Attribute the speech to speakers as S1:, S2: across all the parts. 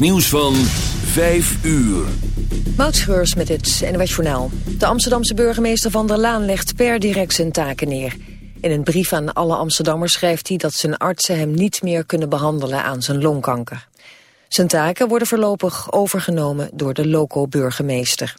S1: nieuws van 5 uur.
S2: Moutschreurs met het NWS Journaal. De Amsterdamse burgemeester Van der Laan legt per direct zijn taken neer. In een brief aan alle Amsterdammers schrijft hij dat zijn artsen hem niet meer kunnen behandelen aan zijn longkanker. Zijn taken worden voorlopig overgenomen door de loco-burgemeester.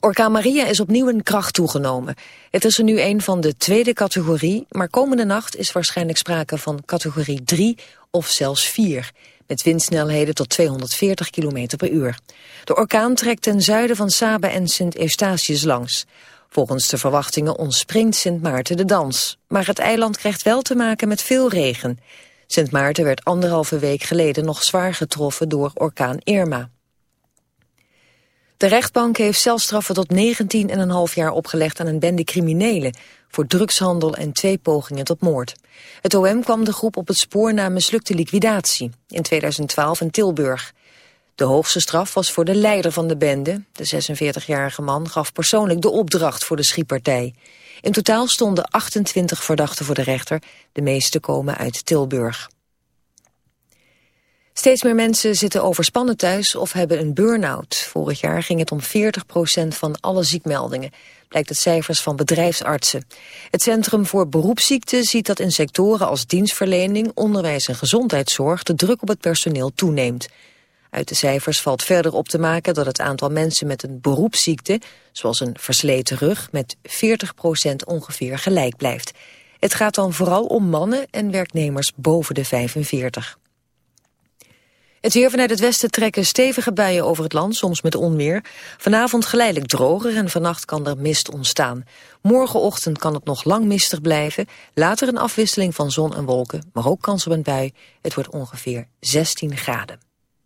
S2: Orkaan Maria is opnieuw in kracht toegenomen. Het is er nu een van de tweede categorie, maar komende nacht is waarschijnlijk sprake van categorie 3 of zelfs 4, met windsnelheden tot 240 km per uur. De orkaan trekt ten zuiden van Saba en Sint Eustatius langs. Volgens de verwachtingen ontspringt Sint Maarten de dans. Maar het eiland krijgt wel te maken met veel regen. Sint Maarten werd anderhalve week geleden nog zwaar getroffen door orkaan Irma. De rechtbank heeft celstraffen tot 19,5 jaar opgelegd aan een bende criminelen... voor drugshandel en twee pogingen tot moord. Het OM kwam de groep op het spoor na mislukte liquidatie in 2012 in Tilburg. De hoogste straf was voor de leider van de bende. De 46-jarige man gaf persoonlijk de opdracht voor de schietpartij. In totaal stonden 28 verdachten voor de rechter. De meeste komen uit Tilburg. Steeds meer mensen zitten overspannen thuis of hebben een burn-out. Vorig jaar ging het om 40% van alle ziekmeldingen, blijkt uit cijfers van bedrijfsartsen. Het Centrum voor Beroepsziekten ziet dat in sectoren als dienstverlening, onderwijs en gezondheidszorg de druk op het personeel toeneemt. Uit de cijfers valt verder op te maken dat het aantal mensen met een beroepsziekte, zoals een versleten rug, met 40% ongeveer gelijk blijft. Het gaat dan vooral om mannen en werknemers boven de 45. Het weer vanuit het westen trekken stevige buien over het land, soms met onweer. Vanavond geleidelijk droger en vannacht kan er mist ontstaan. Morgenochtend kan het nog lang mistig blijven. Later een afwisseling van zon en wolken, maar ook kans op een bui. Het wordt ongeveer 16 graden.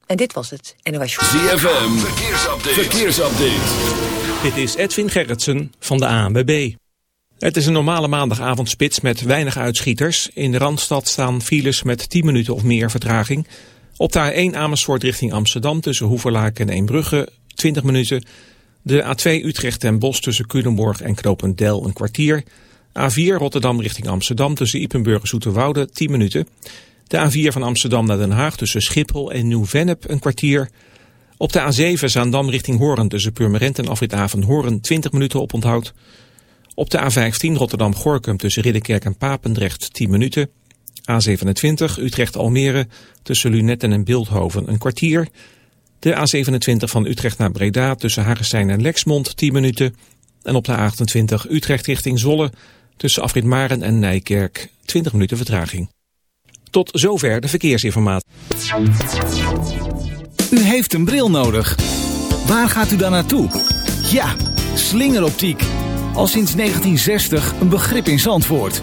S2: En dit was het NOS
S1: ZFM, verkeersupdate. verkeersupdate.
S3: Dit is Edwin Gerritsen van de ANWB. Het is een normale maandagavondspits met weinig uitschieters. In de Randstad staan files met 10 minuten of meer vertraging... Op de A1 Amersfoort richting Amsterdam tussen Hoeverlaken en Eembrugge 20 minuten. De A2 Utrecht en Bos tussen Culemborg en Knopendel een kwartier. A4 Rotterdam richting Amsterdam tussen Ipenburg en Zoeterwoude 10 minuten. De A4 van Amsterdam naar Den Haag tussen Schiphol en Nieuw-Vennep een kwartier. Op de A7 Zaandam richting Hoorn tussen Purmerend en Afrit Hoorn 20 minuten op onthoud. Op de A15 Rotterdam-Gorkum tussen Ridderkerk en Papendrecht 10 minuten. A27 Utrecht-Almere tussen Lunetten en Beeldhoven een kwartier. De A27 van Utrecht naar Breda tussen Hagestein en Lexmond 10 minuten. En op de A28 Utrecht richting Zolle tussen Afrit Maren en Nijkerk 20 minuten vertraging. Tot zover de verkeersinformatie.
S4: U heeft een bril nodig. Waar gaat u dan naartoe? Ja, slingeroptiek. Al sinds 1960 een begrip in Zandvoort.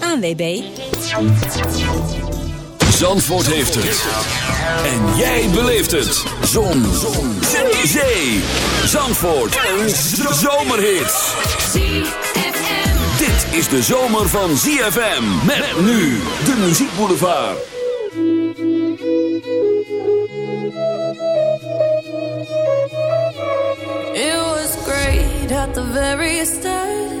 S5: ANWB.
S1: Zandvoort heeft het. En jij beleeft het. Zon. Zon. Zee. Zee. Zandvoort. Een zomerhit. Dit is de zomer van ZFM. Met nu de muziekboulevard.
S6: It was great at the very start.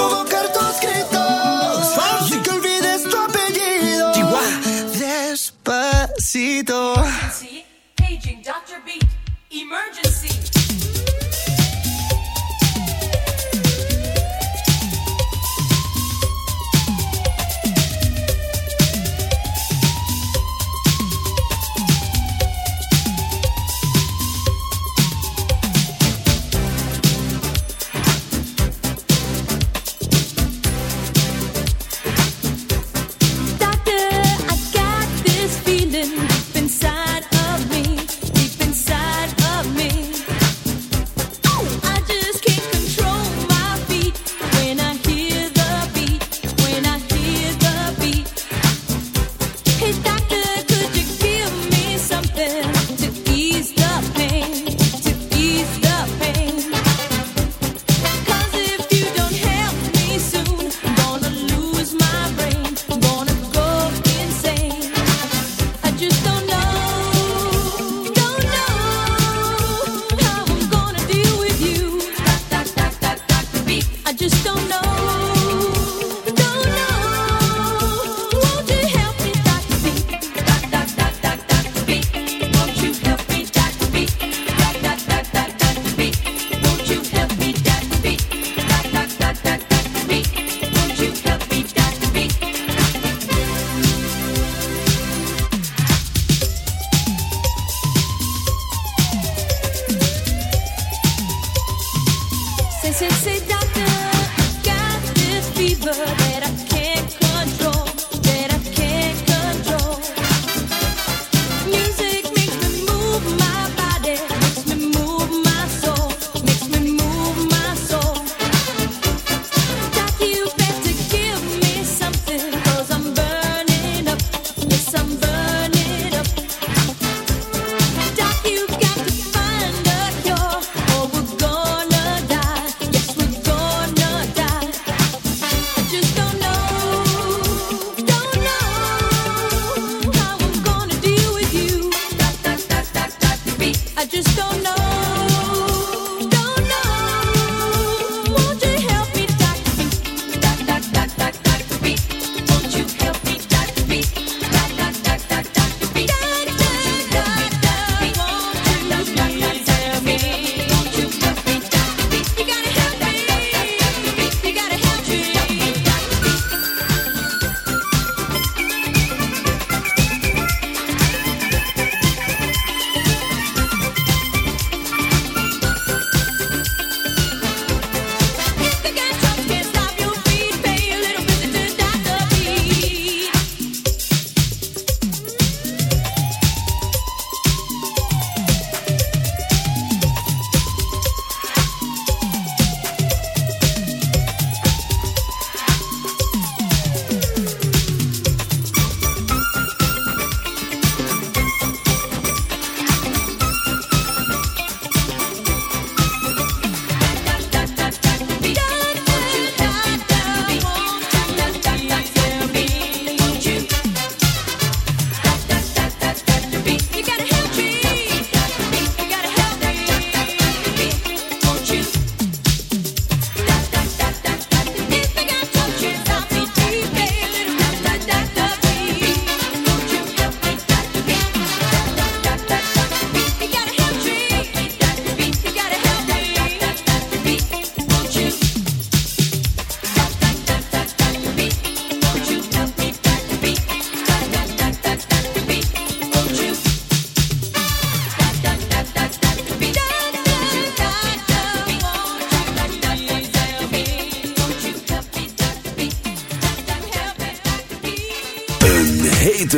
S7: Dr. Beat. Emergency.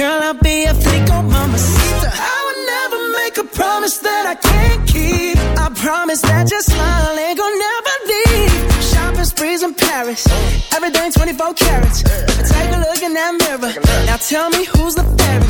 S8: Girl, I'll be a flico oh, mamacita. I would never make a promise that I can't keep. I promise that your smile ain't gonna never leave. Shopping sprees in Paris, everything 24 carats. Take a look in that mirror. Now tell me who's the fairest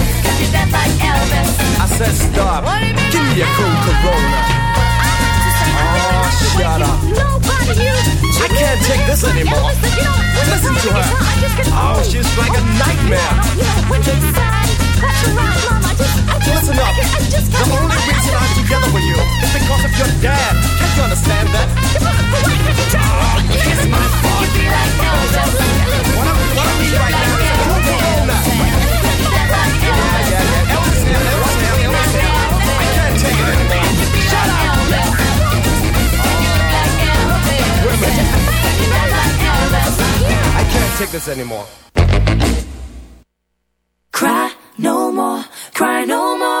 S6: could like Elvis?
S9: I said stop.
S6: What do you mean
S9: Give me a cool Corona. Oh, shut up. I can't take this anymore. Listen to her. Oh, she's like a nightmare.
S10: You know, when they say, that's right, mom, I just,
S9: Listen up.
S10: I, I just
S9: The only reason I'm together with you is because of your dad. Can't you understand that?
S6: Kiss my Could you be like Elvis?
S9: What I, what I need right now is a cool Corona. I can't take this anymore.
S6: Cry no more, cry no more.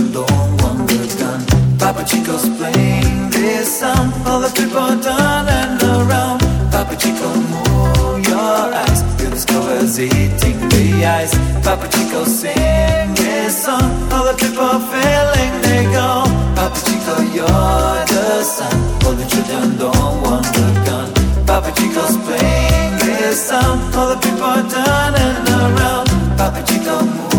S11: alone, one
S12: girl's done. Papa Chico's playing this song. All the people turning around. Papa Chico, move your eyes. Feel this covers eating the ice. Papa Chico, sing this song. All the people feeling they go. Papa Chico, you're the sun. All the children don't want the gun. Papa Chico's playing this song. All the people turning around. Papa Chico, move.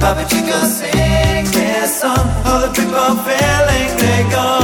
S12: Papa Chico sings their song, all the people feeling they go.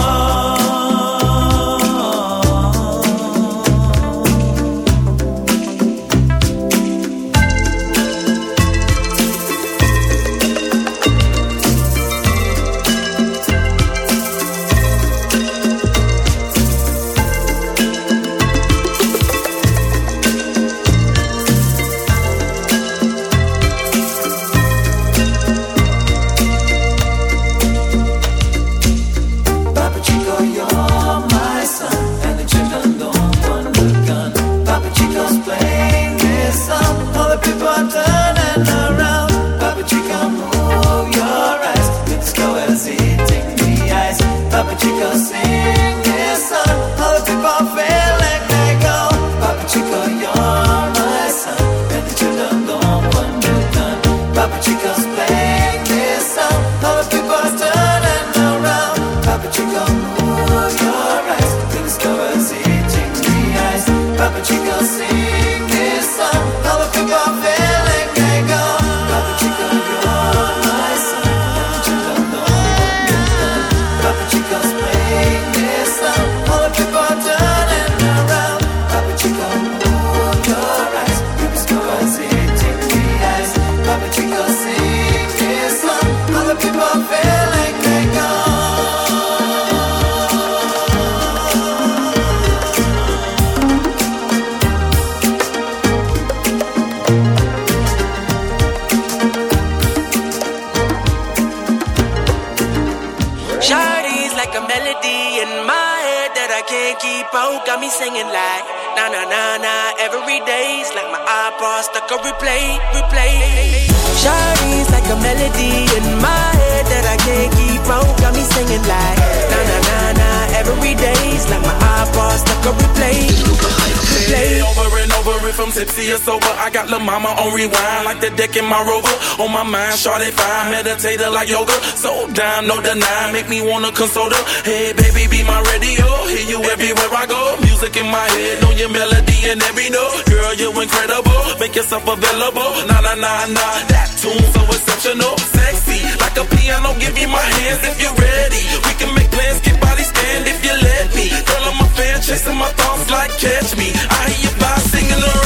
S13: Or sober. I got La Mama on rewind, like the deck in my rover. On my mind, shorty fine, meditator like yoga. So down, no deny, make me wanna console her. Hey, baby, be my radio. Hear you everywhere I go. Music in my head, know your melody and every note. Girl, you incredible. Make yourself available. Nah, nah, nah, nah. That tune so exceptional. Sexy, like a piano. Give me my hands if you're ready. We can make plans, get body stand if you let me. Girl, I'm a fan, chasing my thoughts like catch me. I hear you by singing me.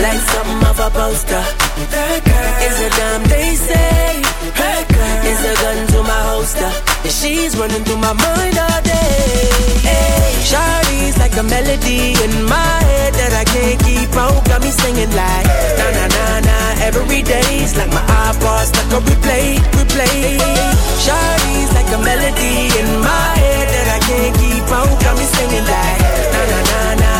S14: Like something of a poster. That girl is a damn they say. That girl is a gun to my holster. She's running through my mind all day. Hey, Shawty's like a melody in my head that I can't keep out. Got me singing like na na na na every day's like my iPod stuck on replay, replay. Shawty's like a melody in my head that I can't keep out. Got me singing like na na na na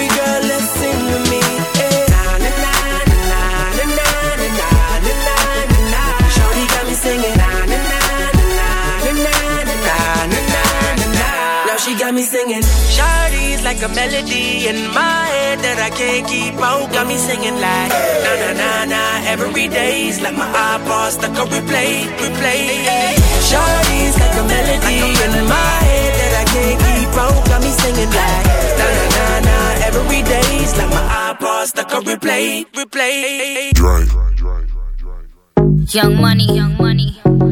S14: got me singing. Shawty's like a melody in my head that I can't keep out. Got me singing like na na na na Every day's like my iPod stuck on replay, replay. Shawty's like a melody in my head that I can't keep out. Got me singing like na na na na Every day's like my iPod stuck on replay, replay.
S15: Young money, young money, young money.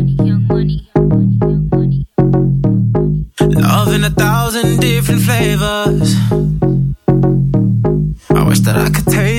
S12: Love in a thousand different flavors. I wish that I could taste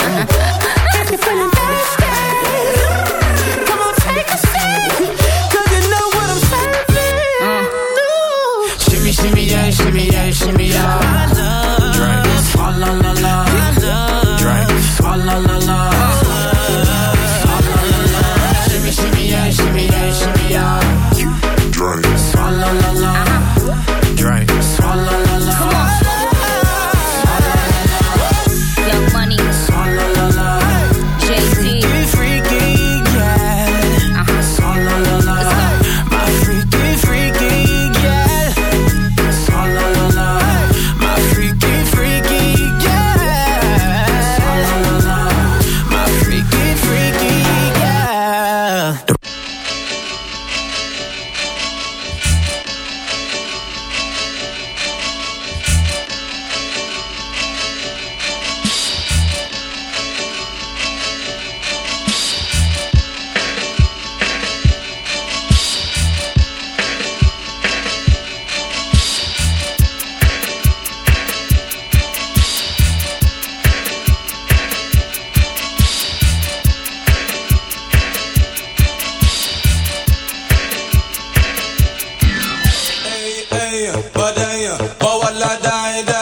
S12: Got me feeling
S13: bawala dai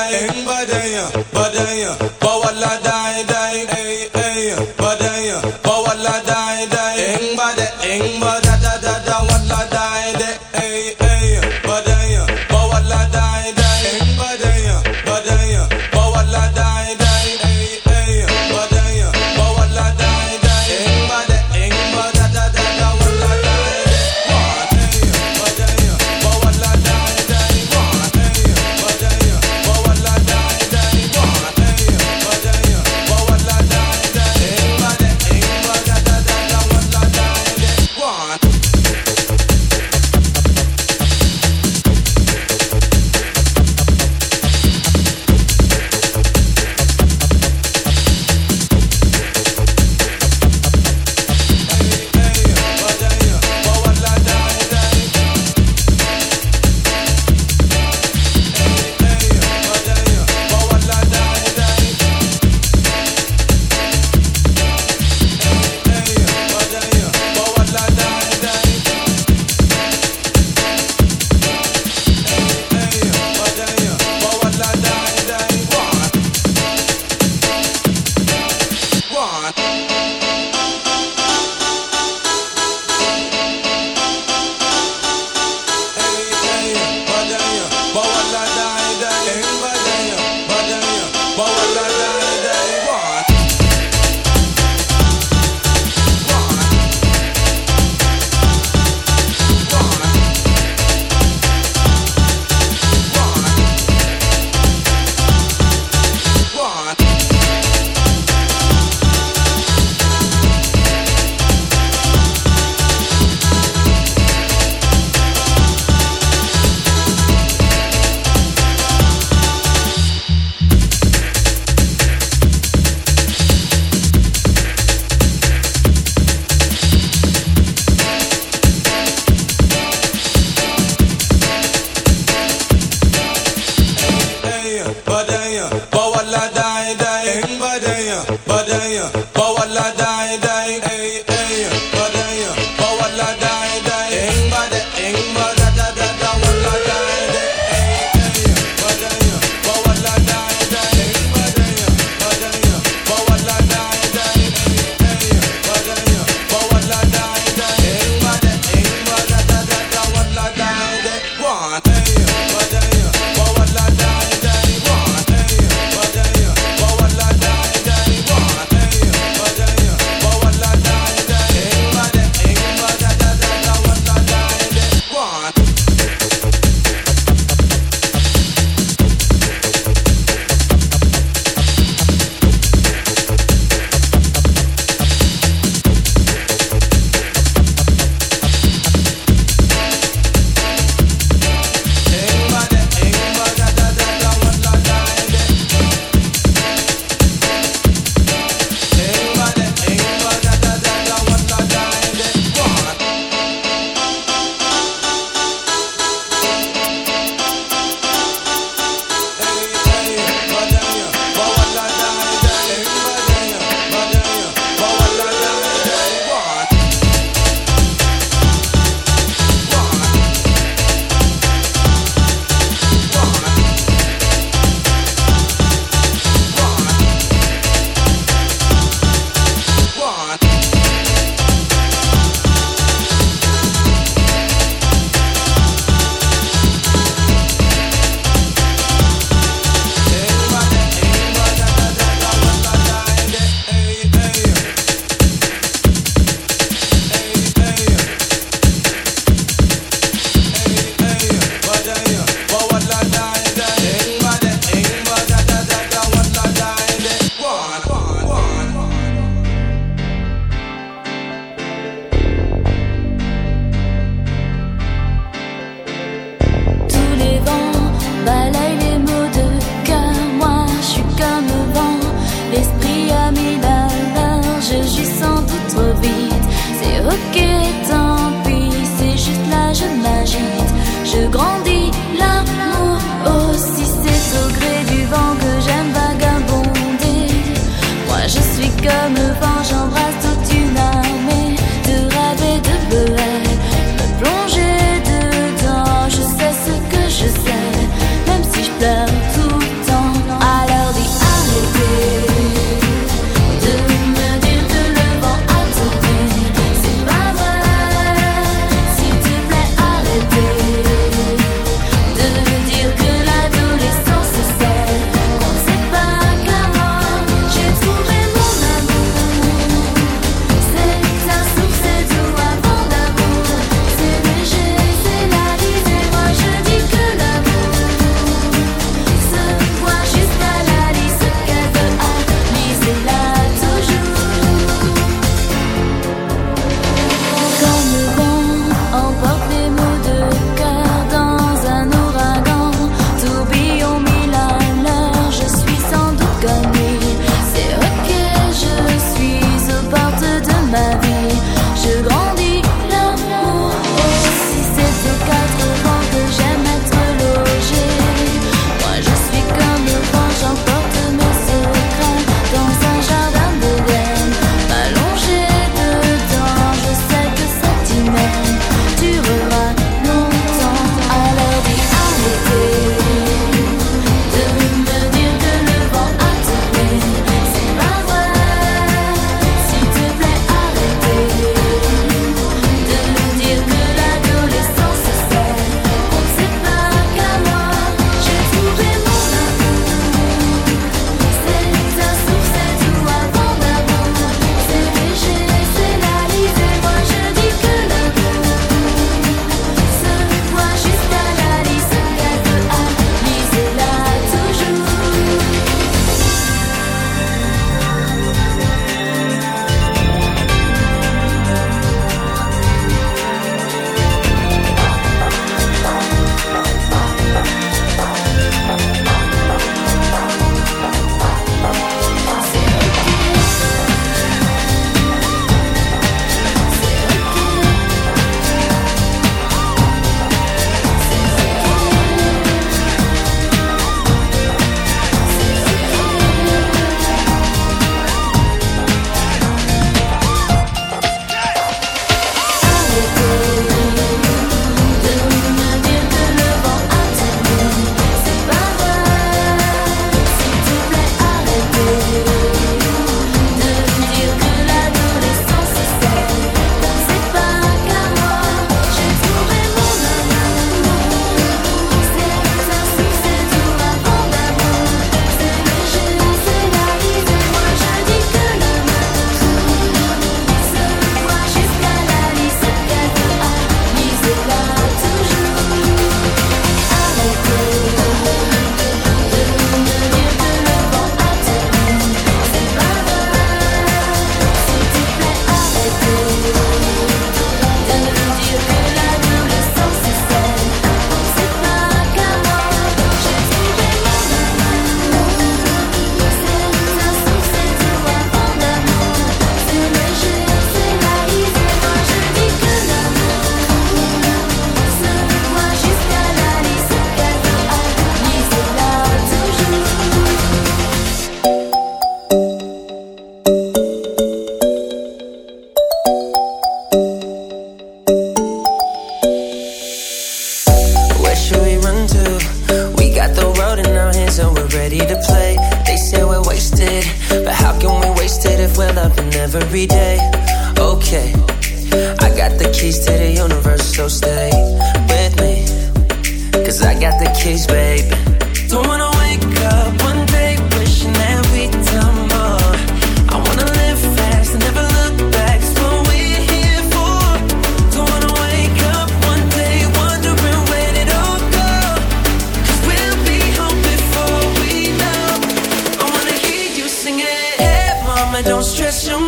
S14: don't stress your